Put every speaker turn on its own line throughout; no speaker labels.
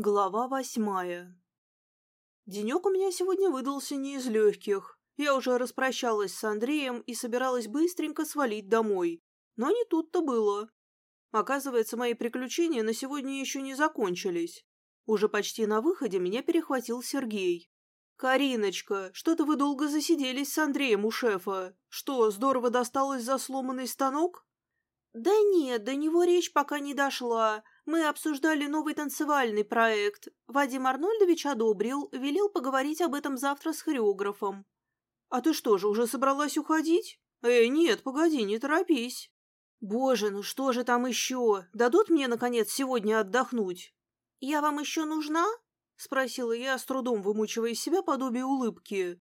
Глава восьмая Денек у меня сегодня выдался не из легких. Я уже распрощалась с Андреем и собиралась быстренько свалить домой. Но не тут-то было. Оказывается, мои приключения на сегодня еще не закончились. Уже почти на выходе меня перехватил Сергей. «Кариночка, что-то вы долго засиделись с Андреем у шефа. Что, здорово досталось за сломанный станок?» «Да нет, до него речь пока не дошла. Мы обсуждали новый танцевальный проект. Вадим Арнольдович одобрил, велел поговорить об этом завтра с хореографом. А ты что же, уже собралась уходить? Э, нет, погоди, не торопись. Боже, ну что же там еще? Дадут мне, наконец, сегодня отдохнуть? Я вам еще нужна? Спросила я, с трудом вымучивая из себя подобие улыбки.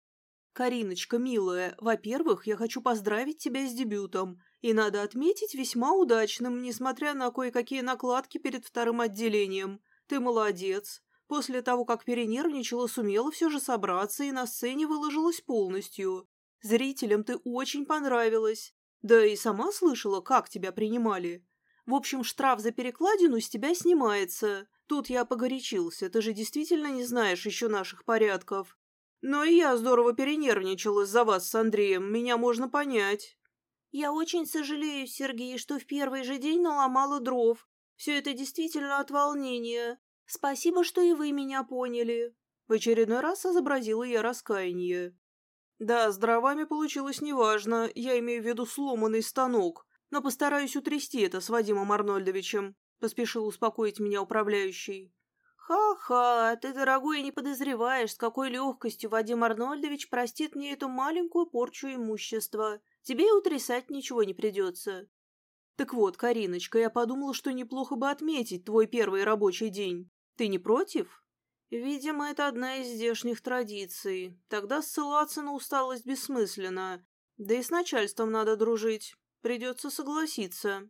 Кариночка, милая, во-первых, я хочу поздравить тебя с дебютом. И надо отметить, весьма удачным, несмотря на кое-какие накладки перед вторым отделением. Ты молодец. После того, как перенервничала, сумела все же собраться и на сцене выложилась полностью. Зрителям ты очень понравилась. Да и сама слышала, как тебя принимали. В общем, штраф за перекладину с тебя снимается. Тут я погорячился, ты же действительно не знаешь еще наших порядков. Но и я здорово перенервничал из-за вас с Андреем, меня можно понять. «Я очень сожалею, Сергей, что в первый же день наломала дров. Все это действительно от волнения. Спасибо, что и вы меня поняли». В очередной раз изобразила я раскаяние. «Да, с дровами получилось неважно, я имею в виду сломанный станок, но постараюсь утрясти это с Вадимом Арнольдовичем», — поспешил успокоить меня управляющий. «Ха-ха, ты, дорогой, не подозреваешь, с какой легкостью Вадим Арнольдович простит мне эту маленькую порчу имущества. Тебе и утрясать ничего не придется. Так вот, Кариночка, я подумала, что неплохо бы отметить твой первый рабочий день. Ты не против? Видимо, это одна из здешних традиций. Тогда ссылаться на усталость бессмысленно. Да и с начальством надо дружить. Придется согласиться.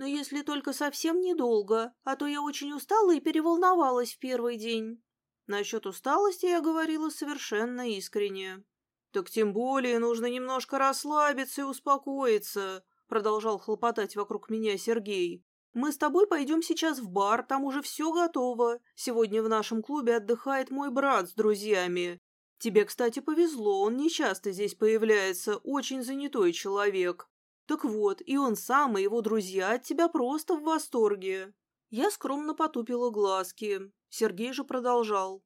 Но если только совсем недолго, а то я очень устала и переволновалась в первый день. Насчет усталости я говорила совершенно искренне. «Так тем более нужно немножко расслабиться и успокоиться», продолжал хлопотать вокруг меня Сергей. «Мы с тобой пойдем сейчас в бар, там уже все готово. Сегодня в нашем клубе отдыхает мой брат с друзьями. Тебе, кстати, повезло, он не часто здесь появляется, очень занятой человек. Так вот, и он сам, и его друзья от тебя просто в восторге». Я скромно потупила глазки. Сергей же продолжал.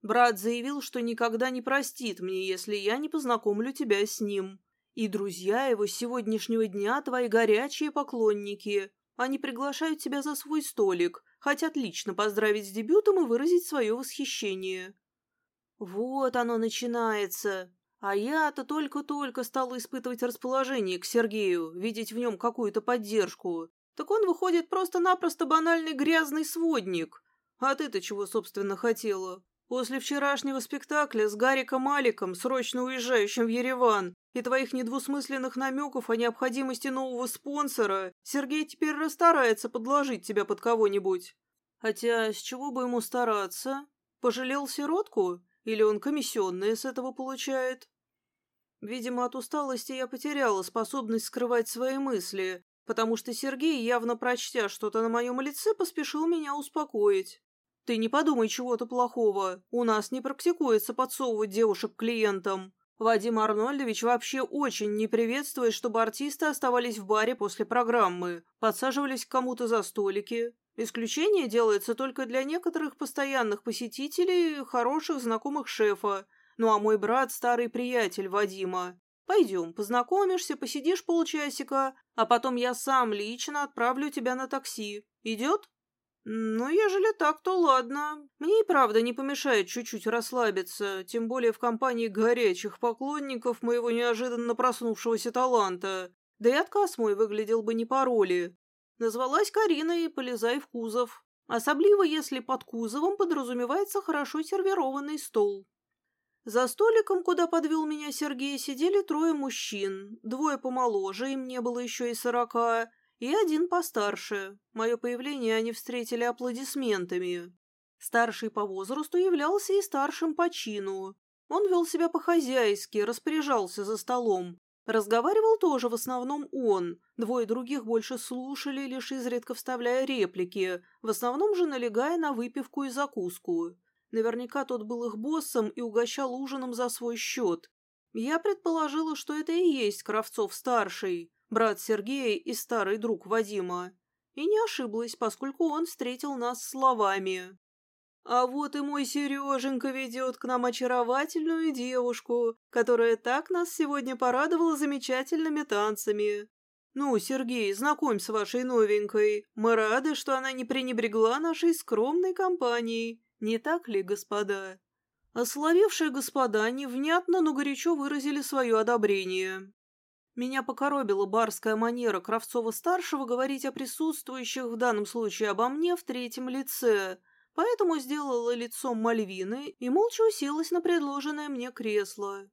Брат заявил, что никогда не простит мне, если я не познакомлю тебя с ним. И друзья его с сегодняшнего дня твои горячие поклонники. Они приглашают тебя за свой столик, хотят лично поздравить с дебютом и выразить свое восхищение. Вот оно начинается. А я-то только-только стала испытывать расположение к Сергею, видеть в нем какую-то поддержку. Так он выходит просто-напросто банальный грязный сводник. А ты-то чего, собственно, хотела? После вчерашнего спектакля с Гариком Маликом, срочно уезжающим в Ереван, и твоих недвусмысленных намеков о необходимости нового спонсора, Сергей теперь расстарается подложить тебя под кого-нибудь. Хотя с чего бы ему стараться? Пожалел сиротку? Или он комиссионные с этого получает? Видимо, от усталости я потеряла способность скрывать свои мысли, потому что Сергей, явно прочтя что-то на моем лице, поспешил меня успокоить. Ты не подумай чего-то плохого. У нас не практикуется подсовывать девушек клиентам. Вадим Арнольдович вообще очень не приветствует, чтобы артисты оставались в баре после программы, подсаживались к кому-то за столики. Исключение делается только для некоторых постоянных посетителей, хороших знакомых шефа. Ну а мой брат – старый приятель Вадима. Пойдем, познакомишься, посидишь полчасика, а потом я сам лично отправлю тебя на такси. Идет? «Ну, ежели так, то ладно. Мне и правда не помешает чуть-чуть расслабиться, тем более в компании горячих поклонников моего неожиданно проснувшегося таланта. Да и отказ мой выглядел бы не по роли. Назвалась Карина и полезай в кузов. Особливо, если под кузовом подразумевается хорошо сервированный стол. За столиком, куда подвел меня Сергей, сидели трое мужчин. Двое помоложе, им не было еще и сорока, и один постарше. Мое появление они встретили аплодисментами. Старший по возрасту являлся и старшим по чину. Он вел себя по-хозяйски, распоряжался за столом. Разговаривал тоже в основном он, двое других больше слушали, лишь изредка вставляя реплики, в основном же налегая на выпивку и закуску. Наверняка тот был их боссом и угощал ужином за свой счет. Я предположила, что это и есть Кравцов-старший, брат Сергея и старый друг Вадима. И не ошиблась, поскольку он встретил нас словами. А вот и мой Сереженька ведет к нам очаровательную девушку, которая так нас сегодня порадовала замечательными танцами. Ну, Сергей, знакомь с вашей новенькой. Мы рады, что она не пренебрегла нашей скромной компанией. Не так ли, господа? Ословевшие господа невнятно, но горячо выразили свое одобрение. Меня покоробила барская манера Кравцова-старшего говорить о присутствующих в данном случае обо мне в третьем лице – поэтому сделала лицом Мальвины и молча уселась на предложенное мне кресло.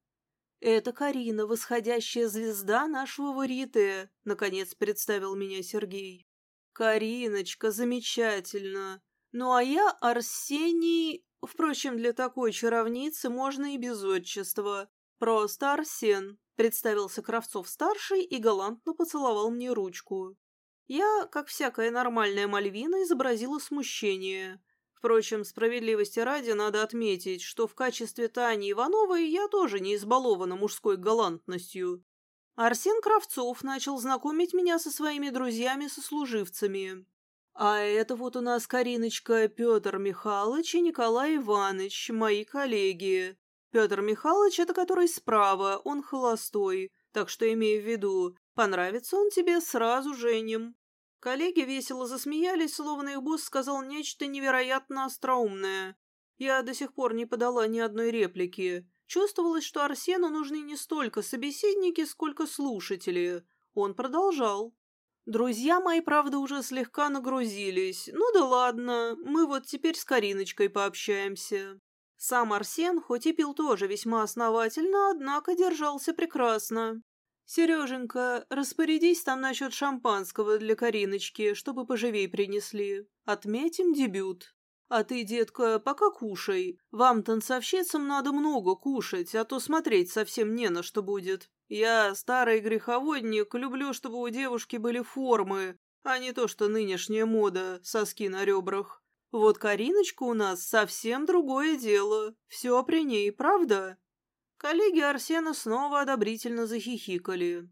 «Это Карина, восходящая звезда нашего Варите», — наконец представил меня Сергей. «Кариночка, замечательно. Ну а я Арсений... Впрочем, для такой чаровницы можно и без отчества. Просто Арсен», — представился Кравцов-старший и галантно поцеловал мне ручку. Я, как всякая нормальная Мальвина, изобразила смущение. Впрочем, справедливости ради надо отметить, что в качестве Тани Ивановой я тоже не избалована мужской галантностью. Арсен Кравцов начал знакомить меня со своими друзьями-сослуживцами. А это вот у нас Кариночка Петр Михайлович и Николай Иванович, мои коллеги. Петр Михайлович — это который справа, он холостой, так что имей в виду, понравится он тебе сразу женим. Коллеги весело засмеялись, словно их босс сказал нечто невероятно остроумное. Я до сих пор не подала ни одной реплики. Чувствовалось, что Арсену нужны не столько собеседники, сколько слушатели. Он продолжал. Друзья мои, правда, уже слегка нагрузились. Ну да ладно, мы вот теперь с Кариночкой пообщаемся. Сам Арсен, хоть и пил тоже весьма основательно, однако держался прекрасно. «Сереженька, распорядись там насчет шампанского для Кариночки, чтобы поживей принесли. Отметим дебют. А ты, детка, пока кушай. Вам, танцовщицам, надо много кушать, а то смотреть совсем не на что будет. Я, старый греховодник, люблю, чтобы у девушки были формы, а не то, что нынешняя мода, соски на ребрах. Вот Кариночка у нас совсем другое дело. Все при ней, правда?» Коллеги Арсена снова одобрительно захихикали.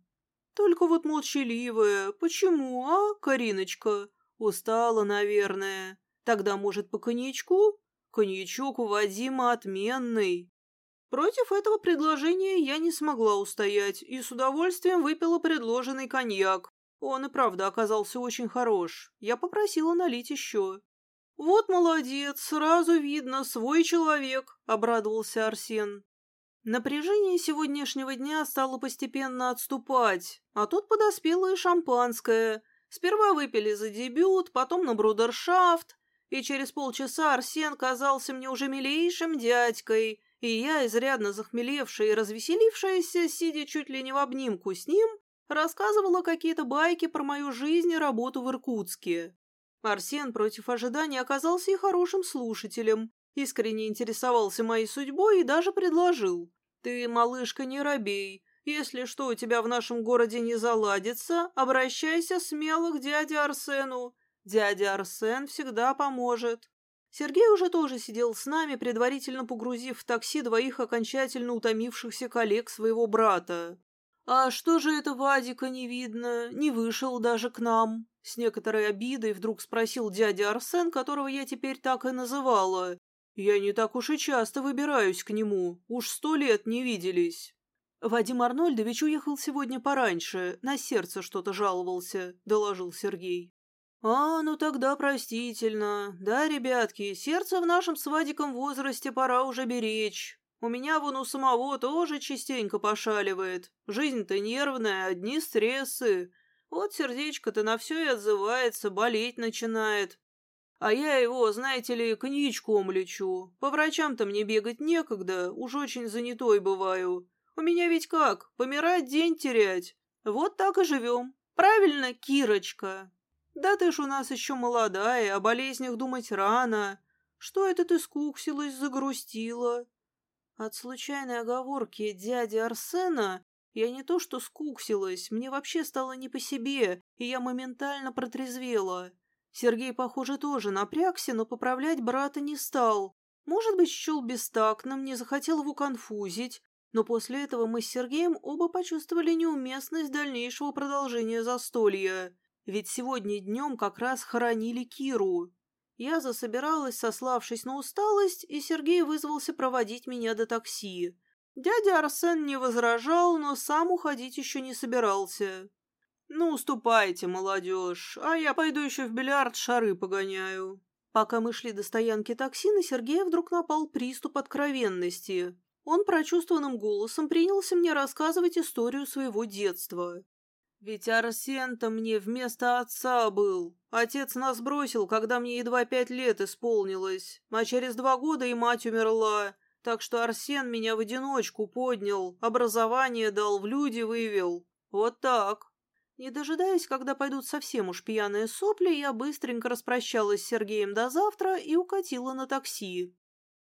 Только вот молчаливая. Почему, а, Кариночка? Устала, наверное. Тогда, может, по коньячку? Коньячок у Вадима отменный. Против этого предложения я не смогла устоять и с удовольствием выпила предложенный коньяк. Он и правда оказался очень хорош. Я попросила налить еще. «Вот молодец, сразу видно, свой человек», — обрадовался Арсен. Напряжение сегодняшнего дня стало постепенно отступать, а тут подоспело и шампанское. Сперва выпили за дебют, потом на брудершафт, и через полчаса Арсен казался мне уже милейшим дядькой, и я, изрядно захмелевшая и развеселившаяся, сидя чуть ли не в обнимку с ним, рассказывала какие-то байки про мою жизнь и работу в Иркутске. Арсен против ожидания оказался и хорошим слушателем, Искренне интересовался моей судьбой и даже предложил. «Ты, малышка, не робей. Если что у тебя в нашем городе не заладится, обращайся смело к дяде Арсену. Дядя Арсен всегда поможет». Сергей уже тоже сидел с нами, предварительно погрузив в такси двоих окончательно утомившихся коллег своего брата. «А что же это Вадика не видно? Не вышел даже к нам?» С некоторой обидой вдруг спросил дядя Арсен, которого я теперь так и называла. Я не так уж и часто выбираюсь к нему, уж сто лет не виделись. Вадим Арнольдович уехал сегодня пораньше, на сердце что-то жаловался, доложил Сергей. А, ну тогда простительно. Да, ребятки, сердце в нашем с Вадиком возрасте пора уже беречь. У меня вон у самого тоже частенько пошаливает. Жизнь-то нервная, одни стрессы. Вот сердечко-то на все и отзывается, болеть начинает. А я его, знаете ли, коньячком лечу. По врачам-то мне бегать некогда, уж очень занятой бываю. У меня ведь как, помирать день терять. Вот так и живем. Правильно, Кирочка? Да ты ж у нас еще молодая, о болезнях думать рано. Что это ты скуксилась, загрустила? От случайной оговорки дяди Арсена Я не то что скуксилась, мне вообще стало не по себе, и я моментально протрезвела. Сергей, похоже, тоже напрягся, но поправлять брата не стал. Может быть, счел бестактным, не захотел его конфузить, но после этого мы с Сергеем оба почувствовали неуместность дальнейшего продолжения застолья. Ведь сегодня днем как раз хоронили Киру. Я засобиралась, сославшись на усталость, и Сергей вызвался проводить меня до такси. Дядя Арсен не возражал, но сам уходить еще не собирался. «Ну, уступайте, молодежь, а я пойду еще в бильярд шары погоняю». Пока мы шли до стоянки такси, на Сергея вдруг напал приступ откровенности. Он прочувствованным голосом принялся мне рассказывать историю своего детства. «Ведь Арсен-то мне вместо отца был. Отец нас бросил, когда мне едва пять лет исполнилось, а через два года и мать умерла. Так что Арсен меня в одиночку поднял, образование дал, в люди вывел. Вот так. Не дожидаясь, когда пойдут совсем уж пьяные сопли, я быстренько распрощалась с Сергеем до завтра и укатила на такси.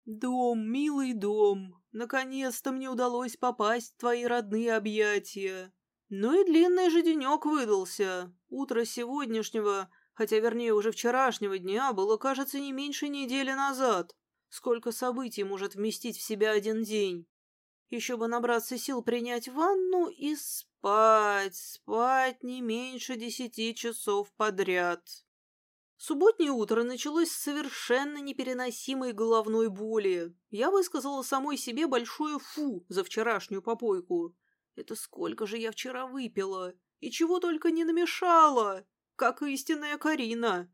«Дом, милый дом, наконец-то мне удалось попасть в твои родные объятия. Ну и длинный же денек выдался. Утро сегодняшнего, хотя вернее уже вчерашнего дня, было, кажется, не меньше недели назад. Сколько событий может вместить в себя один день? Еще бы набраться сил принять ванну и спать, спать не меньше десяти часов подряд. Субботнее утро началось с совершенно непереносимой головной боли. Я высказала самой себе большое «фу» за вчерашнюю попойку. Это сколько же я вчера выпила? И чего только не намешала, как истинная Карина.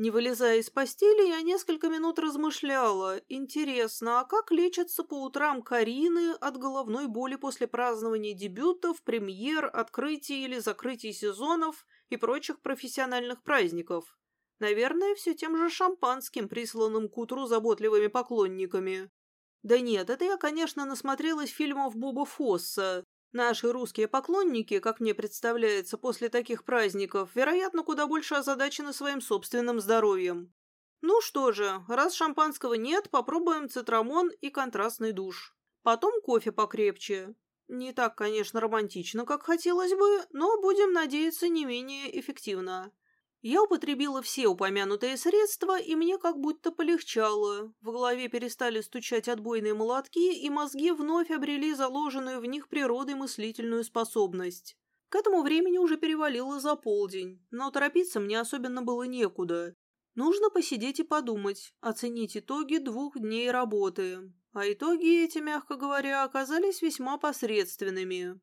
Не вылезая из постели, я несколько минут размышляла. Интересно, а как лечатся по утрам Карины от головной боли после празднования дебютов, премьер, открытий или закрытий сезонов и прочих профессиональных праздников? Наверное, все тем же шампанским, присланным к утру заботливыми поклонниками. Да нет, это я, конечно, насмотрелась фильмов Боба Фосса, Наши русские поклонники, как мне представляется, после таких праздников, вероятно, куда больше озадачены своим собственным здоровьем. Ну что же, раз шампанского нет, попробуем цитрамон и контрастный душ. Потом кофе покрепче. Не так, конечно, романтично, как хотелось бы, но будем надеяться не менее эффективно. Я употребила все упомянутые средства, и мне как будто полегчало. В голове перестали стучать отбойные молотки, и мозги вновь обрели заложенную в них природой мыслительную способность. К этому времени уже перевалило за полдень, но торопиться мне особенно было некуда. Нужно посидеть и подумать, оценить итоги двух дней работы. А итоги эти, мягко говоря, оказались весьма посредственными.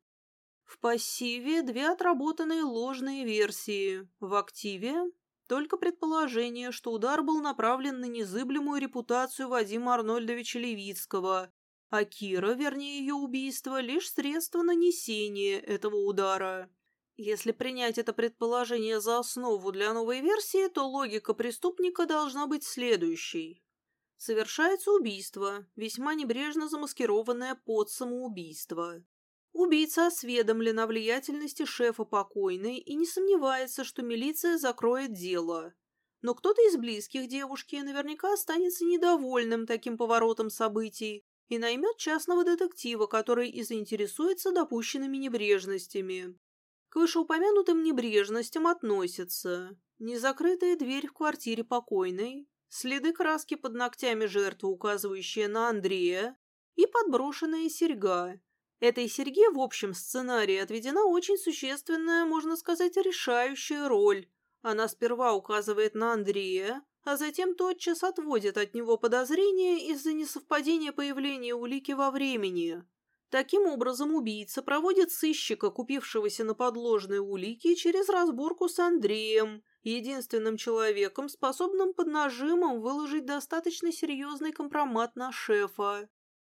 В пассиве две отработанные ложные версии. В активе только предположение, что удар был направлен на незыблемую репутацию Вадима Арнольдовича Левицкого, а Кира, вернее ее убийство, лишь средство нанесения этого удара. Если принять это предположение за основу для новой версии, то логика преступника должна быть следующей. Совершается убийство, весьма небрежно замаскированное под самоубийство. Убийца осведомлен о влиятельности шефа покойной и не сомневается, что милиция закроет дело. Но кто-то из близких девушки наверняка останется недовольным таким поворотом событий и наймет частного детектива, который и заинтересуется допущенными небрежностями. К вышеупомянутым небрежностям относятся незакрытая дверь в квартире покойной, следы краски под ногтями жертвы, указывающие на Андрея, и подброшенная серьга, Этой серьге в общем сценарии отведена очень существенная, можно сказать, решающая роль. Она сперва указывает на Андрея, а затем тотчас отводит от него подозрения из-за несовпадения появления улики во времени. Таким образом, убийца проводит сыщика, купившегося на подложные улики, через разборку с Андреем, единственным человеком, способным под нажимом выложить достаточно серьезный компромат на шефа.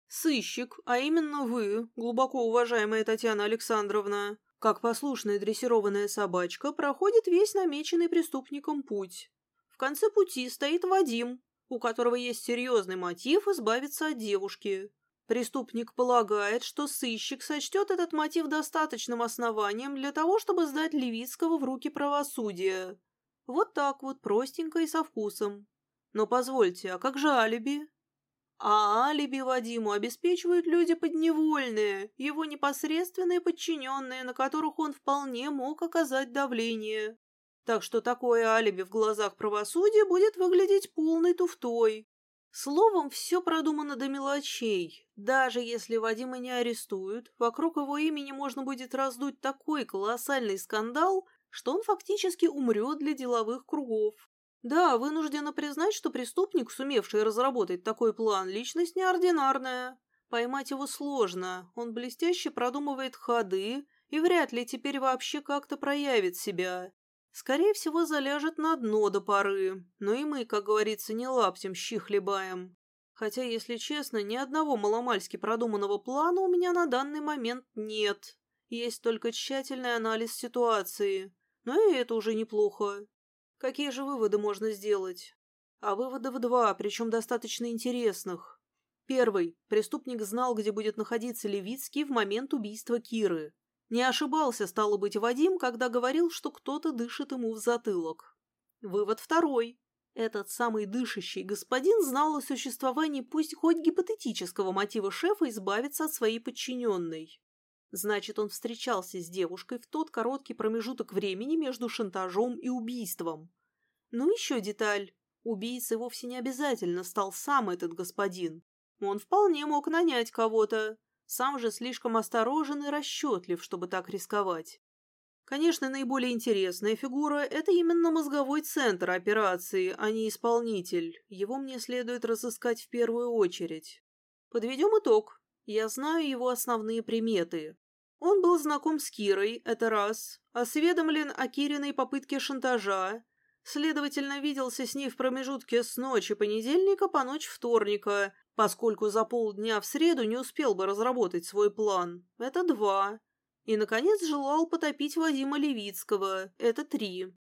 Сыщик, а именно вы, глубоко уважаемая Татьяна Александровна, как послушная дрессированная собачка, проходит весь намеченный преступником путь. В конце пути стоит Вадим, у которого есть серьезный мотив избавиться от девушки. Преступник полагает, что сыщик сочтет этот мотив достаточным основанием для того, чтобы сдать Левицкого в руки правосудия. Вот так вот, простенько и со вкусом. Но позвольте, а как же алиби? А алиби Вадиму обеспечивают люди подневольные, его непосредственные подчиненные, на которых он вполне мог оказать давление. Так что такое алиби в глазах правосудия будет выглядеть полной туфтой. Словом, все продумано до мелочей. Даже если Вадима не арестуют, вокруг его имени можно будет раздуть такой колоссальный скандал, что он фактически умрет для деловых кругов. Да, вынуждена признать, что преступник, сумевший разработать такой план, личность неординарная. Поймать его сложно, он блестяще продумывает ходы и вряд ли теперь вообще как-то проявит себя. Скорее всего, заляжет на дно до поры, но и мы, как говорится, не лаптем щи хлебаем. Хотя, если честно, ни одного маломальски продуманного плана у меня на данный момент нет. Есть только тщательный анализ ситуации. Но и это уже неплохо. Какие же выводы можно сделать? А выводов два, причем достаточно интересных. Первый. Преступник знал, где будет находиться Левицкий в момент убийства Киры. Не ошибался, стало быть, Вадим, когда говорил, что кто-то дышит ему в затылок. Вывод второй. Этот самый дышащий господин знал о существовании пусть хоть гипотетического мотива шефа избавиться от своей подчиненной. Значит, он встречался с девушкой в тот короткий промежуток времени между шантажом и убийством. Ну, еще деталь. Убийцей вовсе не обязательно стал сам этот господин. Он вполне мог нанять кого-то. Сам же слишком осторожен и расчетлив, чтобы так рисковать. Конечно, наиболее интересная фигура – это именно мозговой центр операции, а не исполнитель. Его мне следует разыскать в первую очередь. Подведем итог. Я знаю его основные приметы. Он был знаком с Кирой, это раз, осведомлен о Кириной попытке шантажа, следовательно, виделся с ней в промежутке с ночи понедельника по ночь вторника, поскольку за полдня в среду не успел бы разработать свой план. Это два. И, наконец, желал потопить Вадима Левицкого. Это три.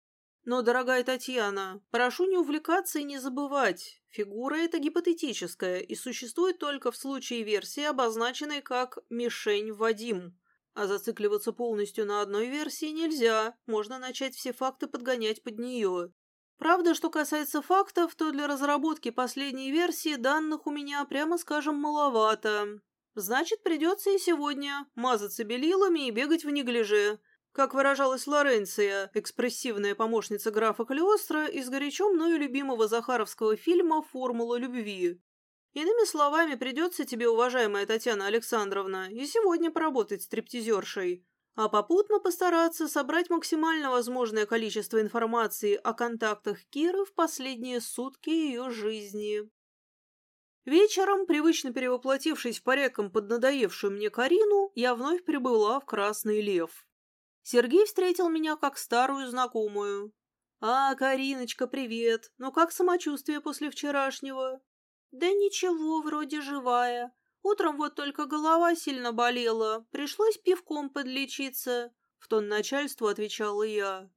Но, дорогая Татьяна, прошу не увлекаться и не забывать. Фигура эта гипотетическая и существует только в случае версии, обозначенной как «мишень Вадим». А зацикливаться полностью на одной версии нельзя, можно начать все факты подгонять под нее. Правда, что касается фактов, то для разработки последней версии данных у меня, прямо скажем, маловато. Значит, придется и сегодня мазаться белилами и бегать в неглиже. Как выражалась Лоренция, экспрессивная помощница графа Калиостро из горячо мною любимого захаровского фильма «Формула любви». Иными словами, придется тебе, уважаемая Татьяна Александровна, и сегодня поработать стриптизершей, а попутно постараться собрать максимально возможное количество информации о контактах Киры в последние сутки ее жизни. Вечером, привычно перевоплотившись в порядком поднадоевшую мне Карину, я вновь прибыла в Красный Лев. Сергей встретил меня как старую знакомую. «А, Кариночка, привет! Ну как самочувствие после вчерашнего?» «Да ничего, вроде живая. Утром вот только голова сильно болела, пришлось пивком подлечиться», — в тон начальству отвечала я.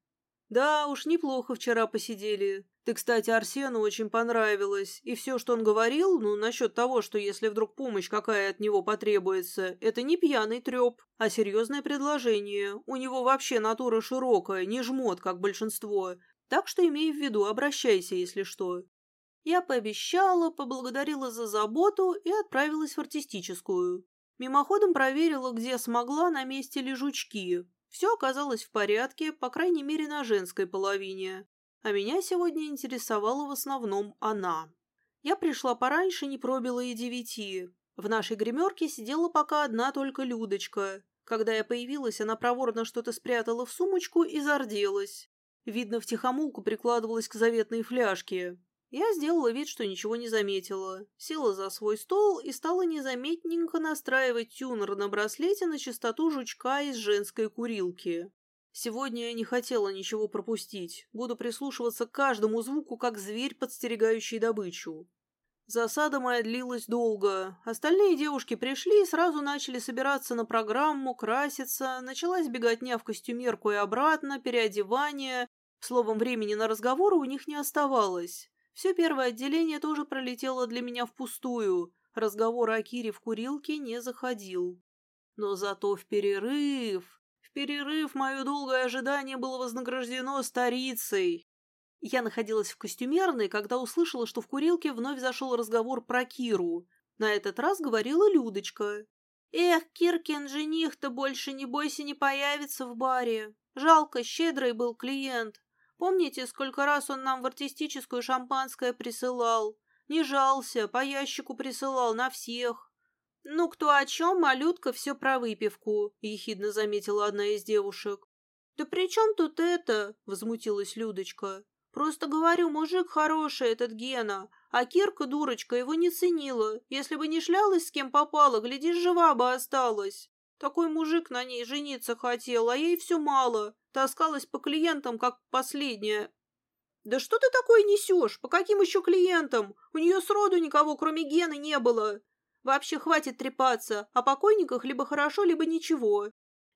«Да уж, неплохо вчера посидели. Ты, кстати, Арсену очень понравилось, и все, что он говорил, ну, насчет того, что если вдруг помощь какая от него потребуется, это не пьяный треп, а серьезное предложение. У него вообще натура широкая, не жмот, как большинство. Так что имей в виду, обращайся, если что. Я пообещала, поблагодарила за заботу и отправилась в артистическую. Мимоходом проверила, где смогла, на месте ли жучки. Все оказалось в порядке, по крайней мере, на женской половине. А меня сегодня интересовала в основном она. Я пришла пораньше, не пробила и девяти. В нашей гримерке сидела пока одна только Людочка. Когда я появилась, она проворно что-то спрятала в сумочку и зарделась. Видно, втихомолку прикладывалась к заветной фляжке. Я сделала вид, что ничего не заметила, села за свой стол и стала незаметненько настраивать тюнер на браслете на частоту жучка из женской курилки. Сегодня я не хотела ничего пропустить, буду прислушиваться к каждому звуку, как зверь, подстерегающий добычу. Засада моя длилась долго. Остальные девушки пришли и сразу начали собираться на программу, краситься, началась беготня в костюмерку и обратно, переодевание. Словом, времени на разговоры у них не оставалось. Все первое отделение тоже пролетело для меня впустую. Разговор о Кире в курилке не заходил. Но зато в перерыв... В перерыв мое долгое ожидание было вознаграждено старицей. Я находилась в костюмерной, когда услышала, что в курилке вновь зашел разговор про Киру. На этот раз говорила Людочка. Эх, Киркин жених-то больше, не бойся, не появится в баре. Жалко, щедрый был клиент. Помните, сколько раз он нам в артистическую шампанское присылал? Не жался, по ящику присылал на всех. Ну, кто о чем, а Людка все про выпивку, ехидно заметила одна из девушек. Да при чем тут это? Возмутилась Людочка. Просто говорю, мужик хороший этот Гена, а Кирка, дурочка, его не ценила. Если бы не шлялась с кем попала, глядишь, жива бы осталась. Такой мужик на ней жениться хотел, а ей все мало. Таскалась по клиентам, как последняя. Да что ты такое несешь? По каким еще клиентам? У нее сроду никого, кроме Гены, не было. Вообще хватит трепаться. О покойниках либо хорошо, либо ничего.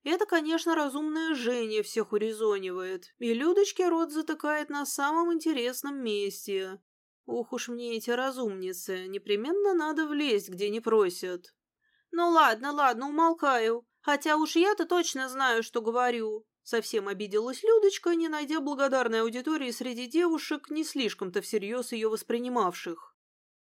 Это, конечно, разумная Женя всех урезонивает, и Людочке рот затыкает на самом интересном месте. Ох уж мне эти разумницы, непременно надо влезть, где не просят. Ну ладно, ладно, умолкаю, хотя уж я-то точно знаю, что говорю. Совсем обиделась Людочка, не найдя благодарной аудитории среди девушек, не слишком-то всерьез ее воспринимавших.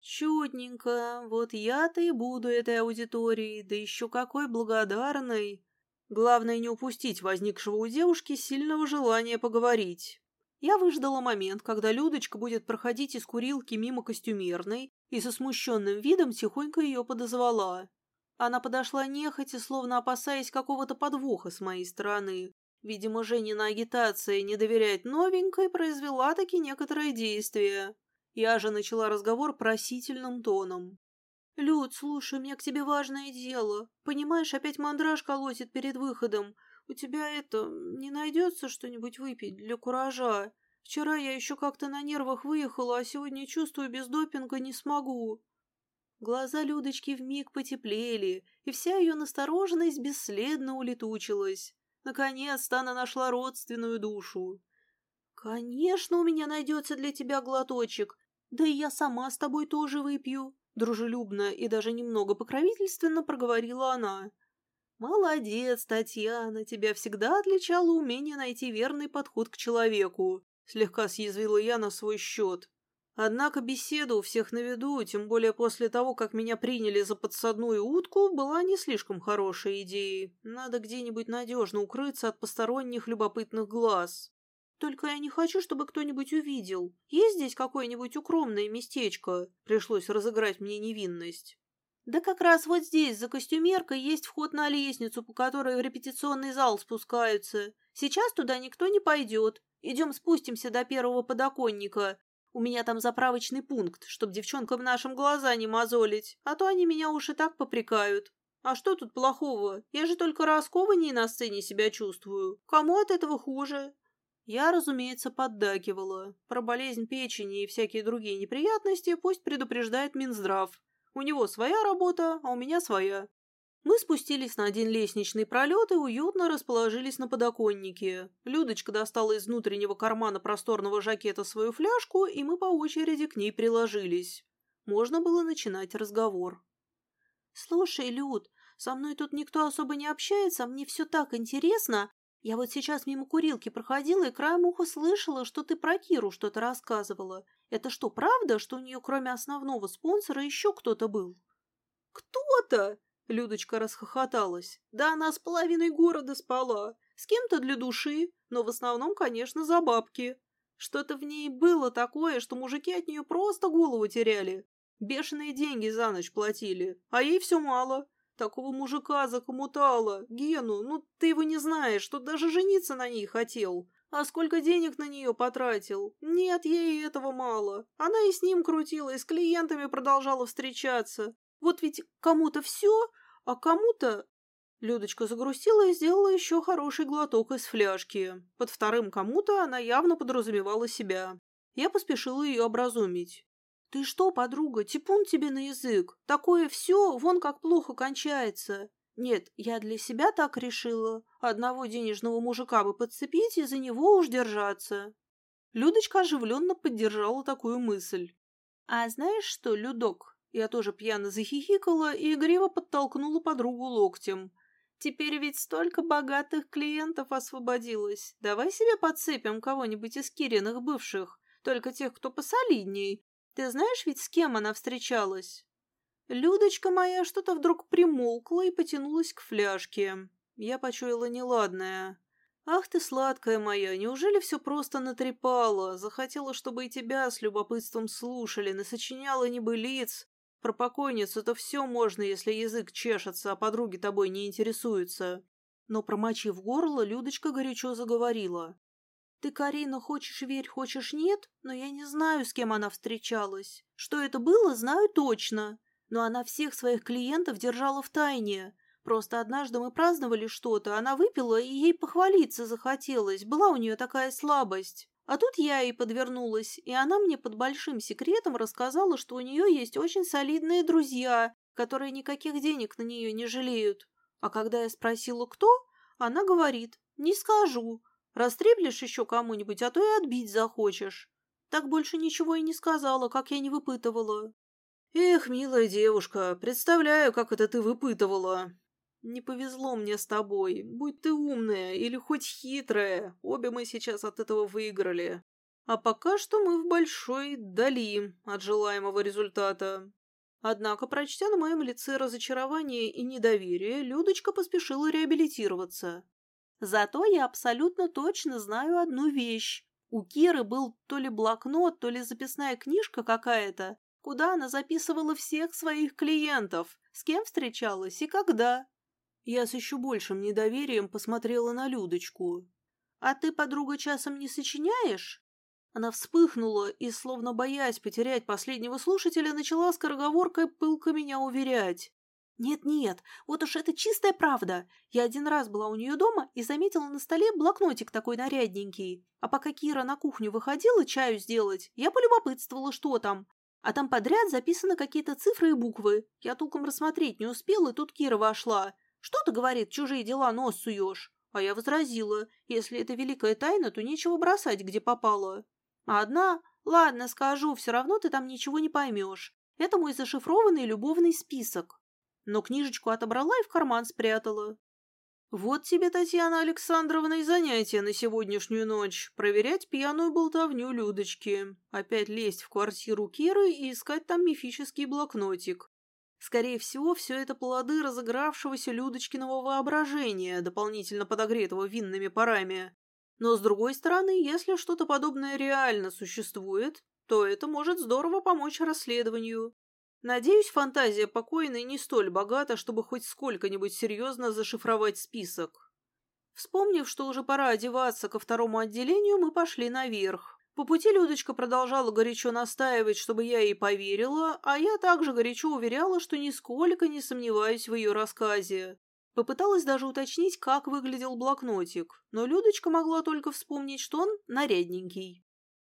Чудненько, вот я-то и буду этой аудиторией, да еще какой благодарной. Главное не упустить возникшего у девушки сильного желания поговорить. Я выждала момент, когда Людочка будет проходить из курилки мимо костюмерной и со смущенным видом тихонько ее подозвала. Она подошла нехотя, словно опасаясь какого-то подвоха с моей стороны. Видимо, Женина агитация не доверять новенькой произвела таки некоторое действие. Я же начала разговор просительным тоном. «Люд, слушай, у меня к тебе важное дело. Понимаешь, опять мандраж колотит перед выходом. У тебя это, не найдется что-нибудь выпить для куража? Вчера я еще как-то на нервах выехала, а сегодня чувствую, без допинга не смогу». Глаза Людочки вмиг потеплели, и вся ее настороженность бесследно улетучилась. Наконец-то она нашла родственную душу. «Конечно, у меня найдется для тебя глоточек. Да и я сама с тобой тоже выпью», Дружелюбно и даже немного покровительственно проговорила она. «Молодец, Татьяна, тебя всегда отличало умение найти верный подход к человеку», слегка съязвила я на свой счет. Однако беседа у всех на виду, тем более после того, как меня приняли за подсадную утку, была не слишком хорошей идеей. Надо где-нибудь надежно укрыться от посторонних любопытных глаз. Только я не хочу, чтобы кто-нибудь увидел. Есть здесь какое-нибудь укромное местечко? Пришлось разыграть мне невинность. Да как раз вот здесь, за костюмеркой, есть вход на лестницу, по которой в репетиционный зал спускаются. Сейчас туда никто не пойдет. Идем спустимся до первого подоконника. У меня там заправочный пункт, чтоб девчонкам нашим глаза не мозолить, а то они меня уж и так попрекают. А что тут плохого? Я же только раскованнее на сцене себя чувствую. Кому от этого хуже? Я, разумеется, поддакивала. Про болезнь печени и всякие другие неприятности пусть предупреждает Минздрав. У него своя работа, а у меня своя. Мы спустились на один лестничный пролет и уютно расположились на подоконнике. Людочка достала из внутреннего кармана просторного жакета свою фляжку, и мы по очереди к ней приложились. Можно было начинать разговор. «Слушай, Люд, со мной тут никто особо не общается, мне все так интересно. Я вот сейчас мимо курилки проходила и краем уха слышала, что ты про Киру что-то рассказывала. Это что, правда, что у нее кроме основного спонсора еще кто-то был? Кто-то? Людочка расхохоталась. Да она с половиной города спала. С кем-то для души, но в основном, конечно, за бабки. Что-то в ней было такое, что мужики от нее просто голову теряли. Бешеные деньги за ночь платили, а ей все мало. Такого мужика закомутала. Гену, ну ты его не знаешь, что даже жениться на ней хотел. А сколько денег на нее потратил? Нет, ей этого мало. Она и с ним крутила, и с клиентами продолжала встречаться. Вот ведь кому-то все, а кому-то... Людочка загрустила и сделала еще хороший глоток из фляжки. Под вторым кому-то она явно подразумевала себя. Я поспешила ее образумить. «Ты что, подруга, типун тебе на язык? Такое все вон как плохо кончается. Нет, я для себя так решила. Одного денежного мужика бы подцепить и за него уж держаться». Людочка оживленно поддержала такую мысль. «А знаешь что, Людок?» Я тоже пьяно захихикала и игриво подтолкнула подругу локтем. «Теперь ведь столько богатых клиентов освободилось. Давай себе подцепим кого-нибудь из Кириных бывших, только тех, кто посолидней, ты знаешь ведь, с кем она встречалась?» Людочка моя что-то вдруг примолкла и потянулась к фляжке. Я почуяла неладное. «Ах ты, сладкая моя, неужели все просто натрепала? Захотела, чтобы и тебя с любопытством слушали, насочиняла небылиц. Про покойницу-то все можно, если язык чешется, а подруги тобой не интересуются». Но, промочив горло, Людочка горячо заговорила. «Ты, Карина, хочешь верь, хочешь нет, но я не знаю, с кем она встречалась. Что это было, знаю точно. Но она всех своих клиентов держала в тайне. Просто однажды мы праздновали что-то, она выпила, и ей похвалиться захотелось. Была у нее такая слабость. А тут я ей подвернулась, и она мне под большим секретом рассказала, что у нее есть очень солидные друзья, которые никаких денег на нее не жалеют. А когда я спросила, кто, она говорит, не скажу. Растреплешь еще кому-нибудь, а то и отбить захочешь. Так больше ничего и не сказала, как я не выпытывала. Эх, милая девушка, представляю, как это ты выпытывала. Не повезло мне с тобой. Будь ты умная или хоть хитрая, обе мы сейчас от этого выиграли. А пока что мы в большой дали от желаемого результата. Однако, прочтя на моем лице разочарование и недоверие, Людочка поспешила реабилитироваться. Зато я абсолютно точно знаю одну вещь. У Киры был то ли блокнот, то ли записная книжка какая-то, куда она записывала всех своих клиентов, с кем встречалась и когда. Я с еще большим недоверием посмотрела на Людочку. «А ты, подруга, часом не сочиняешь?» Она вспыхнула и, словно боясь потерять последнего слушателя, начала скороговоркой пылко меня уверять. «Нет-нет, вот уж это чистая правда. Я один раз была у нее дома и заметила на столе блокнотик такой нарядненький. А пока Кира на кухню выходила чаю сделать, я полюбопытствовала, что там. А там подряд записаны какие-то цифры и буквы. Я толком рассмотреть не успела, и тут Кира вошла. Что ты, говорит, чужие дела нос суешь? А я возразила, если это великая тайна, то нечего бросать, где попало. А одна, ладно, скажу, все равно ты там ничего не поймешь. Это мой зашифрованный любовный список. Но книжечку отобрала и в карман спрятала. Вот тебе, Татьяна Александровна, и занятие на сегодняшнюю ночь. Проверять пьяную болтовню Людочки. Опять лезть в квартиру Киры и искать там мифический блокнотик. Скорее всего, все это плоды разыгравшегося Людочкиного воображения, дополнительно подогретого винными парами. Но, с другой стороны, если что-то подобное реально существует, то это может здорово помочь расследованию. Надеюсь, фантазия покойной не столь богата, чтобы хоть сколько-нибудь серьезно зашифровать список. Вспомнив, что уже пора одеваться ко второму отделению, мы пошли наверх. По пути Людочка продолжала горячо настаивать, чтобы я ей поверила, а я также горячо уверяла, что нисколько не сомневаюсь в ее рассказе. Попыталась даже уточнить, как выглядел блокнотик, но Людочка могла только вспомнить, что он нарядненький.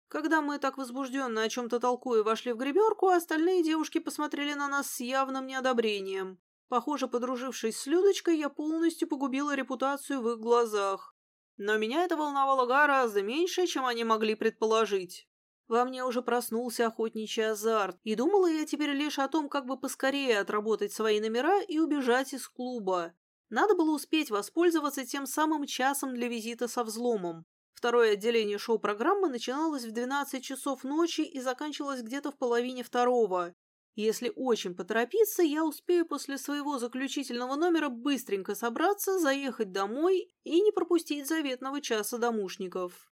Когда мы так возбужденно о чем-то толкуя вошли в греберку, остальные девушки посмотрели на нас с явным неодобрением. Похоже, подружившись с Людочкой, я полностью погубила репутацию в их глазах. Но меня это волновало гораздо меньше, чем они могли предположить. Во мне уже проснулся охотничий азарт, и думала я теперь лишь о том, как бы поскорее отработать свои номера и убежать из клуба. Надо было успеть воспользоваться тем самым часом для визита со взломом. Второе отделение шоу-программы начиналось в 12 часов ночи и заканчивалось где-то в половине второго. Если очень поторопиться, я успею после своего заключительного номера быстренько собраться, заехать домой и не пропустить заветного часа домушников.